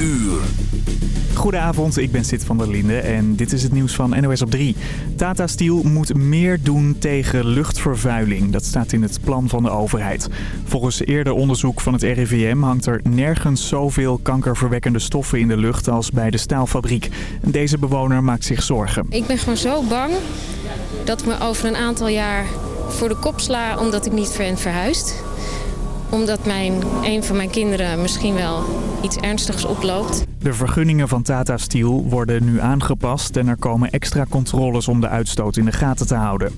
uur. Goedenavond, ik ben Sid van der Linde en dit is het nieuws van NOS op 3. Tata Steel moet meer doen tegen luchtvervuiling. Dat staat in het plan van de overheid. Volgens eerder onderzoek van het RIVM hangt er nergens zoveel kankerverwekkende stoffen in de lucht als bij de staalfabriek. Deze bewoner maakt zich zorgen. Ik ben gewoon zo bang dat ik me over een aantal jaar voor de kop sla omdat ik niet ben verhuisd omdat mijn, een van mijn kinderen misschien wel iets ernstigs oploopt. De vergunningen van Tata Steel worden nu aangepast en er komen extra controles om de uitstoot in de gaten te houden.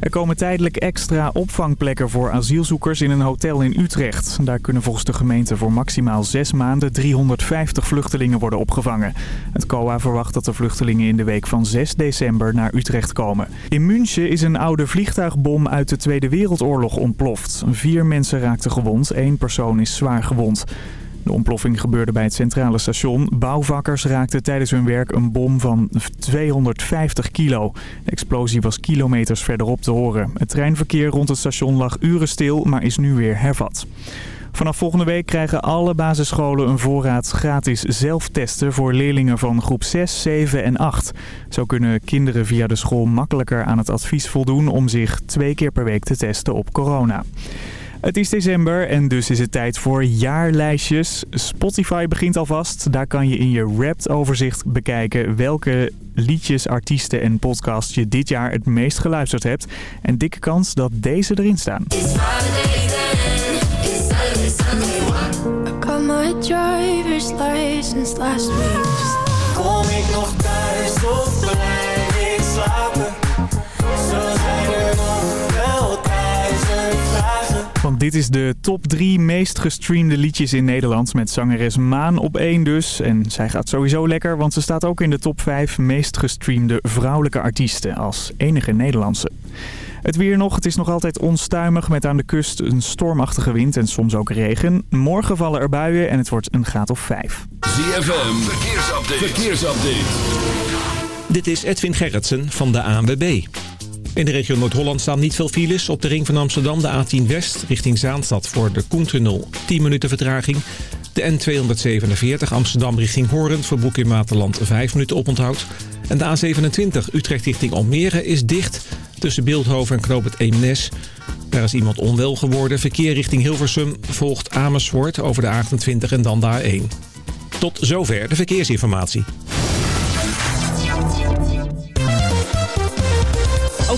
Er komen tijdelijk extra opvangplekken voor asielzoekers in een hotel in Utrecht. Daar kunnen volgens de gemeente voor maximaal zes maanden 350 vluchtelingen worden opgevangen. Het COA verwacht dat de vluchtelingen in de week van 6 december naar Utrecht komen. In München is een oude vliegtuigbom uit de Tweede Wereldoorlog ontploft. Vier mensen raakten gewond, één persoon is zwaar gewond. De ontploffing gebeurde bij het centrale station. Bouwvakkers raakten tijdens hun werk een bom van 250 kilo. De explosie was kilometers verderop te horen. Het treinverkeer rond het station lag uren stil, maar is nu weer hervat. Vanaf volgende week krijgen alle basisscholen een voorraad gratis zelftesten voor leerlingen van groep 6, 7 en 8. Zo kunnen kinderen via de school makkelijker aan het advies voldoen om zich twee keer per week te testen op corona. Het is december en dus is het tijd voor jaarlijstjes. Spotify begint alvast. Daar kan je in je Wrapped overzicht bekijken welke liedjes, artiesten en podcasts je dit jaar het meest geluisterd hebt. En dikke kans dat deze erin staan. Kom ik nog dit is de top 3 meest gestreamde liedjes in Nederland. Met zangeres Maan op 1 dus. En zij gaat sowieso lekker, want ze staat ook in de top 5 meest gestreamde vrouwelijke artiesten. Als enige Nederlandse. Het weer nog. Het is nog altijd onstuimig met aan de kust een stormachtige wind en soms ook regen. Morgen vallen er buien en het wordt een graad of 5. ZFM, verkeersupdate. verkeersupdate. Dit is Edwin Gerritsen van de ANWB. In de regio Noord-Holland staan niet veel files. Op de ring van Amsterdam de A10 West richting Zaanstad voor de Koentunnel 10 minuten vertraging. De N247 Amsterdam richting Hoorn voor Broek in Materland 5 minuten oponthoud. En de A27 Utrecht richting Almere is dicht tussen Beeldhoven en Knoop het Eemnes. Daar is iemand onwel geworden. Verkeer richting Hilversum volgt Amersfoort over de A28 en dan de A1. Tot zover de verkeersinformatie.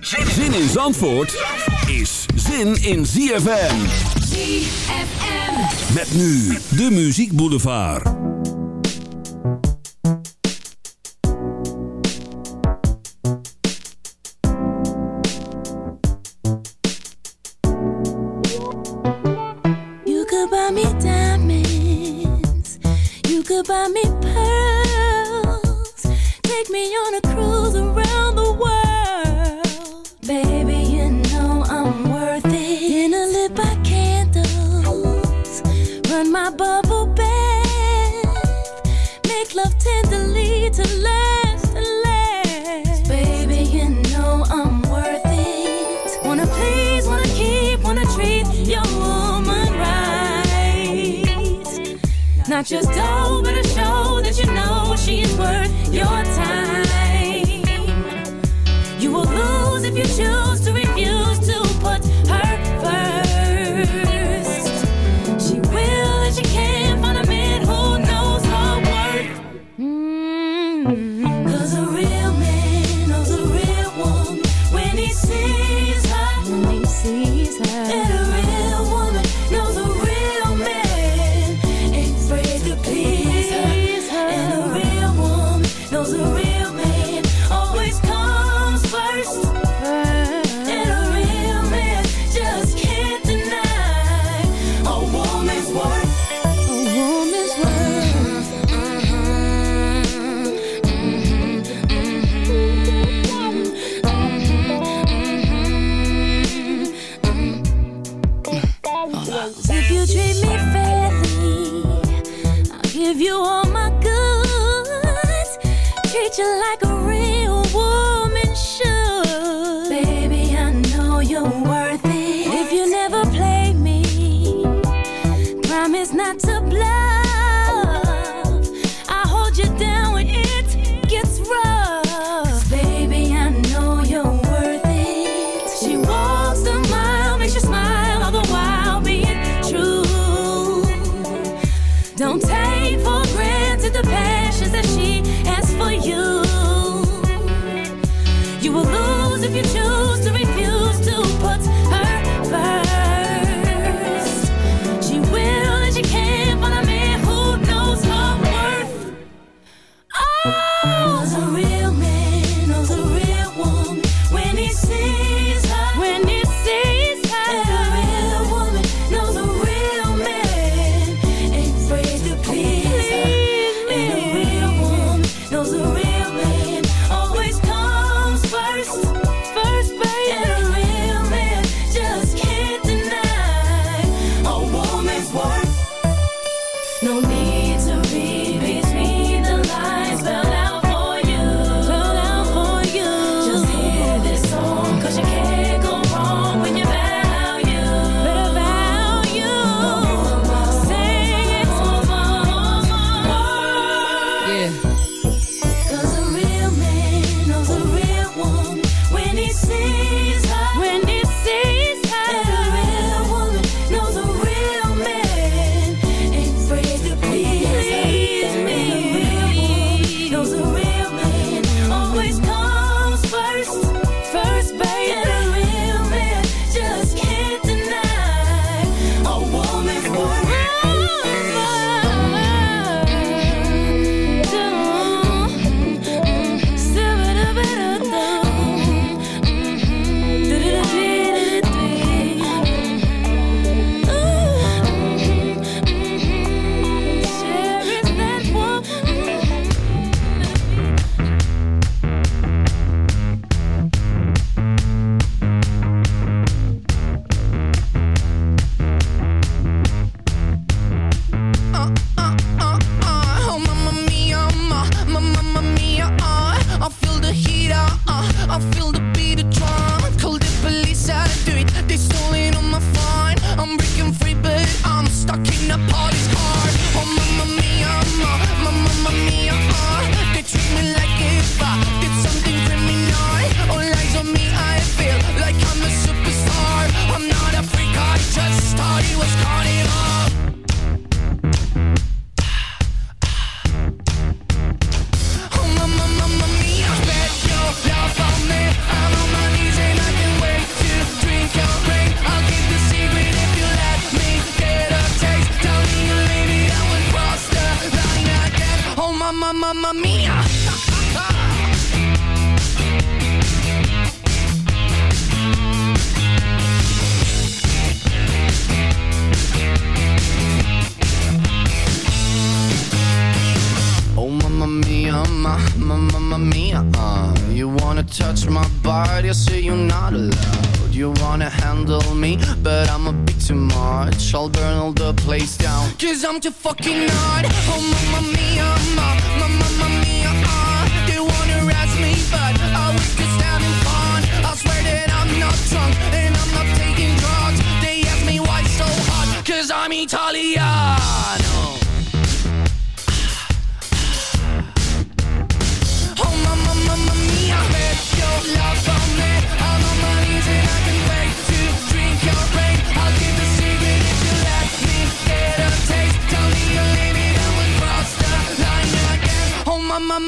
Zin in Zandvoort is zin in ZFM. ZFM. Met nu de Muziek Boulevard. You could buy me diamonds. You could buy me pearls. Take me on a cruise just don't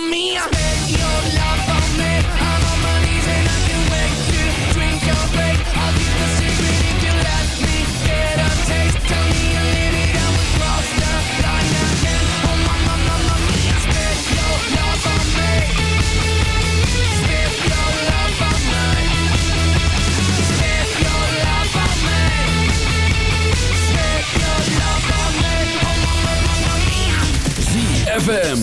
mamma mia Spend your love on me. I'm on my knees and I can wait to drink your break I'll keep the secret if you let me get a taste. Tell me a limit and we cross the line again. Oh mamma, mamma mia Spend your love on me. Spend your love on me. Spend your love on me. Spend your love on me. Oh mamma, mamma mia ZFM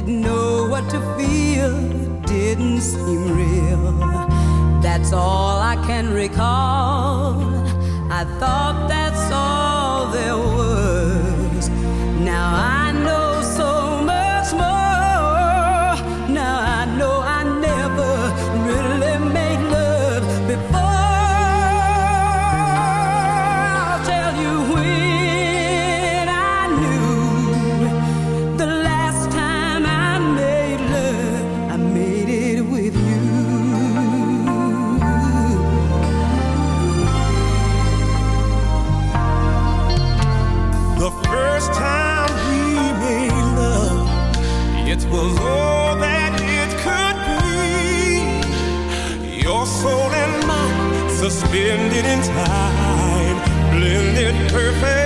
didn't know what to feel, it didn't seem real. That's all I can recall. I thought that's all there was. Now I time. Blended perfect.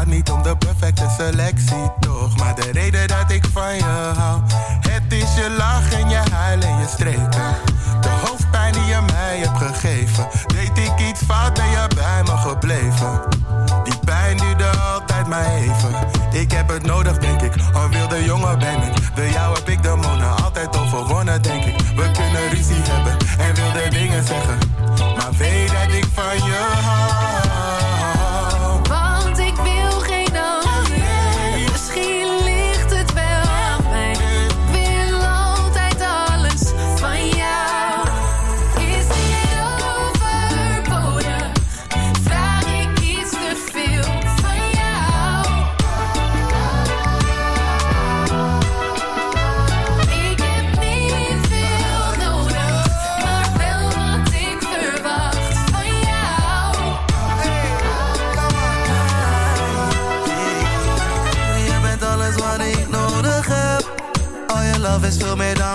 gaat niet om de perfecte selectie, toch? Maar de reden dat ik van je hou, het is je lach en je huil en je streken. De hoofdpijn die je mij hebt gegeven, deed ik iets fout en je bij me gebleven. Die pijn duurde altijd maar even. Ik heb het nodig, denk ik. Al wilde jongen ben ik. De jou heb ik de mona altijd overwonnen, denk ik. We kunnen ruzie hebben en wilde dingen zeggen. Maar weet dat ik van je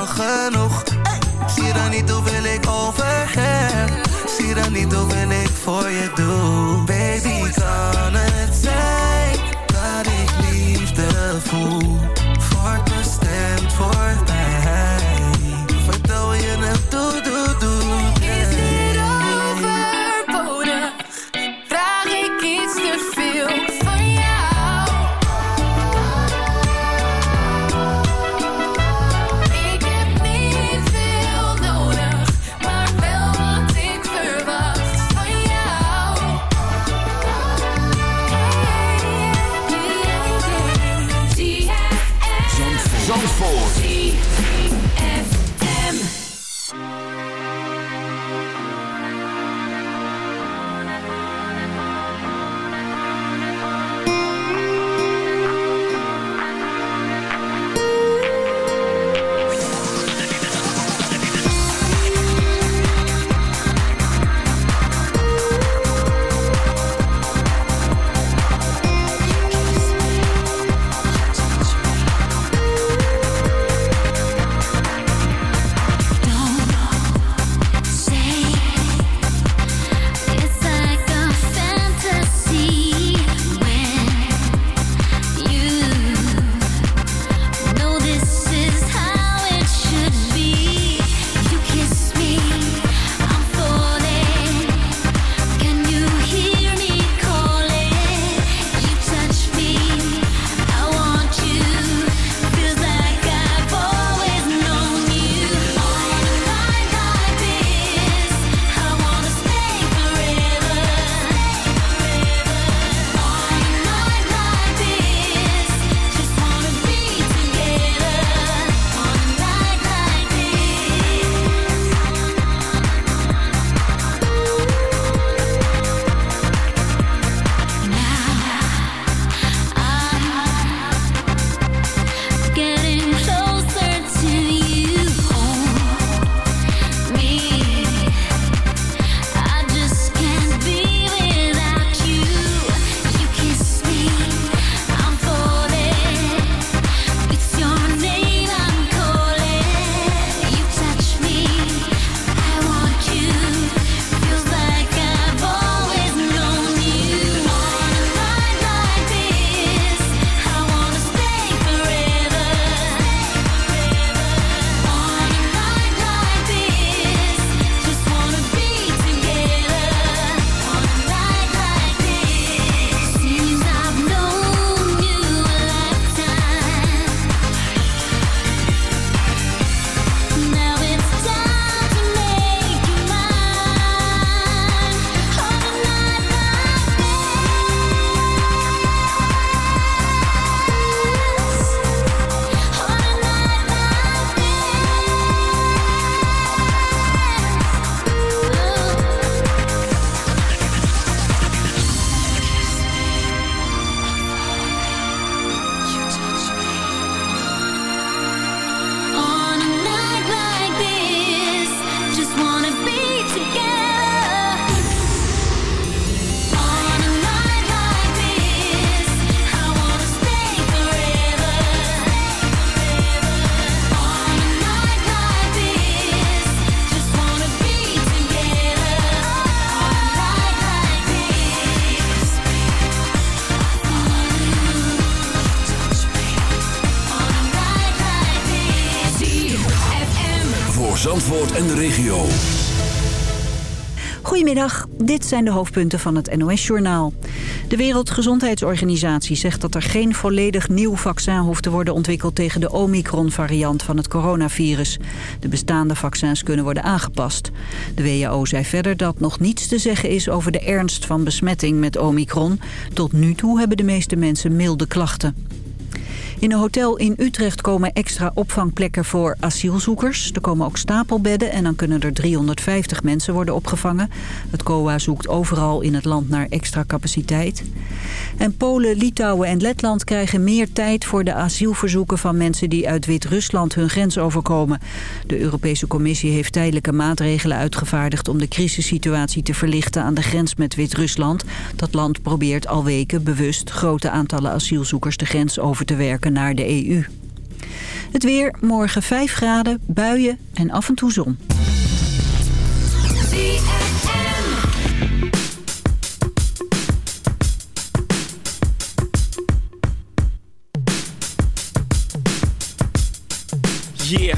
genoeg. Eh, zie dan niet hoeveel ik over heb. Zie dan niet hoeveel ik voor je doen. Dit zijn de hoofdpunten van het NOS-journaal. De Wereldgezondheidsorganisatie zegt dat er geen volledig nieuw vaccin hoeft te worden ontwikkeld tegen de Omicron-variant van het coronavirus. De bestaande vaccins kunnen worden aangepast. De WHO zei verder dat nog niets te zeggen is over de ernst van besmetting met Omicron. Tot nu toe hebben de meeste mensen milde klachten. In een hotel in Utrecht komen extra opvangplekken voor asielzoekers. Er komen ook stapelbedden en dan kunnen er 350 mensen worden opgevangen. Het COA zoekt overal in het land naar extra capaciteit. En Polen, Litouwen en Letland krijgen meer tijd voor de asielverzoeken van mensen die uit Wit-Rusland hun grens overkomen. De Europese Commissie heeft tijdelijke maatregelen uitgevaardigd om de crisissituatie te verlichten aan de grens met Wit-Rusland. Dat land probeert al weken bewust grote aantallen asielzoekers de grens over te werken naar de EU. Het weer, morgen 5 graden, buien en af en toe zon. Yeah,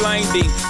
blinding.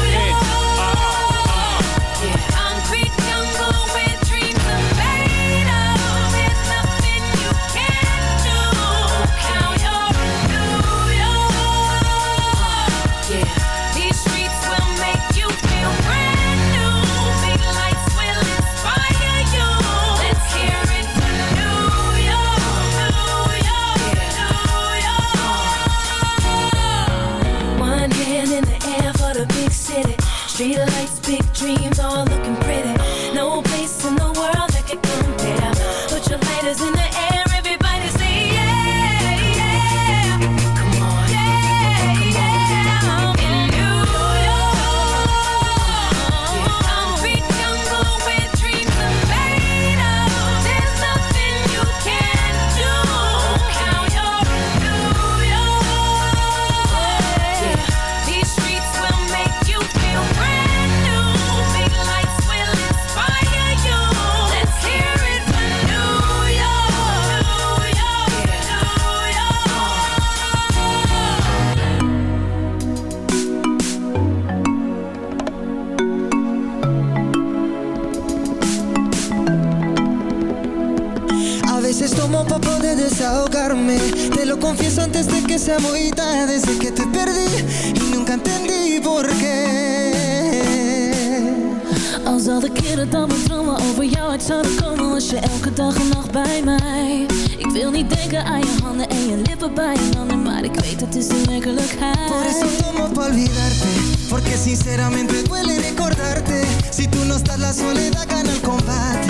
Sinceramente duele recordarte Si tú no estás la soledad gana el combate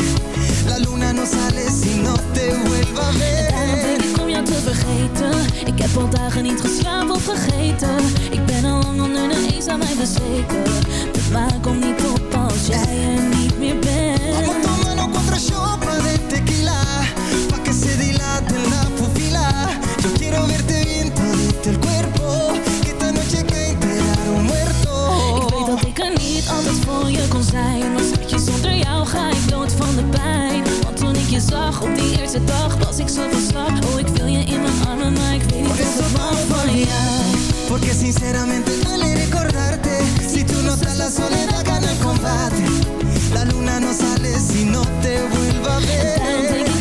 La luna no sale si no te vuelva a Daarom ver denk ik om jou te vergeten. Ik heb al dagen niet geslapen of vergeten. Ik ben al lang onder de eens aan mij bezweken. De maan komt niet op als jij er niet meer bent. Vamos tomando cuatro shots pijn. Want toen ik je zag op die eerste dag Was ik zo van slag. Oh, ik wil je in mijn armen Maar ik weet niet wat ik van jou. Porque sinceramente duele recordarte. Si tú no estás la soledad gana el combate. La luna no sale si no te vuelva a ver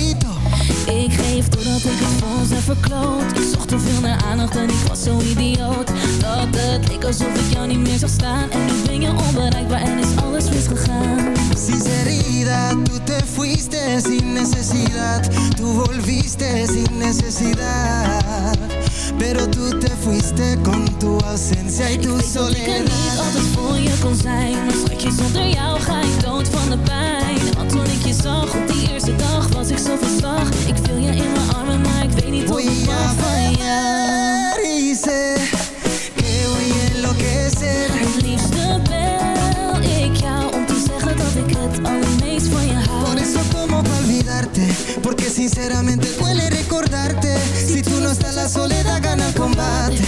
verkloot Ik zocht te veel naar aandacht en ik was zo idioot. Dat het leek alsof ik jou niet meer zag staan. En nu ben je onbereikbaar en is alles misgegaan. Sinceridad, tú te fuiste sin necesidad. Tú volviste sin necesidad. Pero tú te fuiste con tu ausencia y tu Ik weet dat ik er niet soledad. altijd voor je kon zijn. Maar schatje, zonder jou ga ik dood van de pijn. Want toen ik je zag op die eerste dag was ik zo van slag. Ik viel je in mijn armen, maar ik weet niet of ik Voy a mag van jou sé que voy a enloquecer. Het liefste bel ik jou om te zeggen dat ik het allermeest van je hou. Por eso como pa olvidarte Porque sinceramente duele recordarte. Si tú no estás la soledad gana el combate.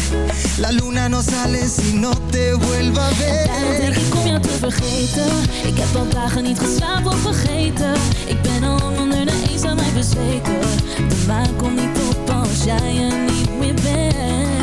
La luna no sale si no te vuelva a Daarom denk ver ik om jou te vergeten. Ik heb al dagen niet geslapen of vergeten. Ik lang onder de eens aan mij bezweken. De maan komt niet op als jij er niet meer bent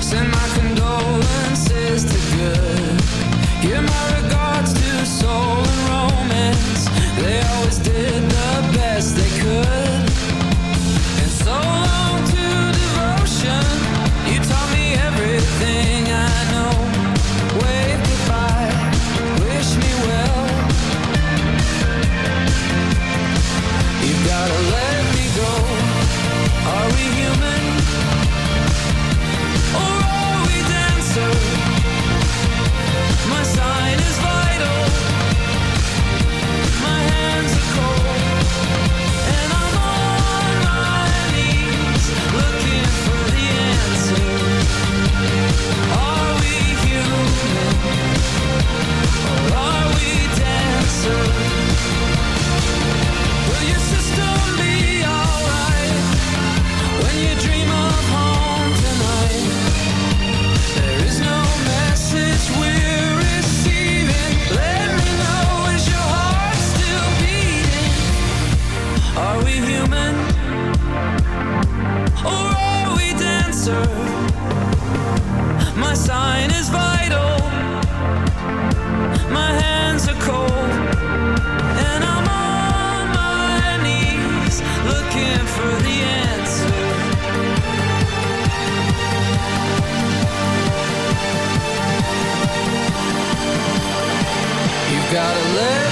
Send my answer. My sign is vital. My hands are cold. And I'm on my knees looking for the answer. You've gotta let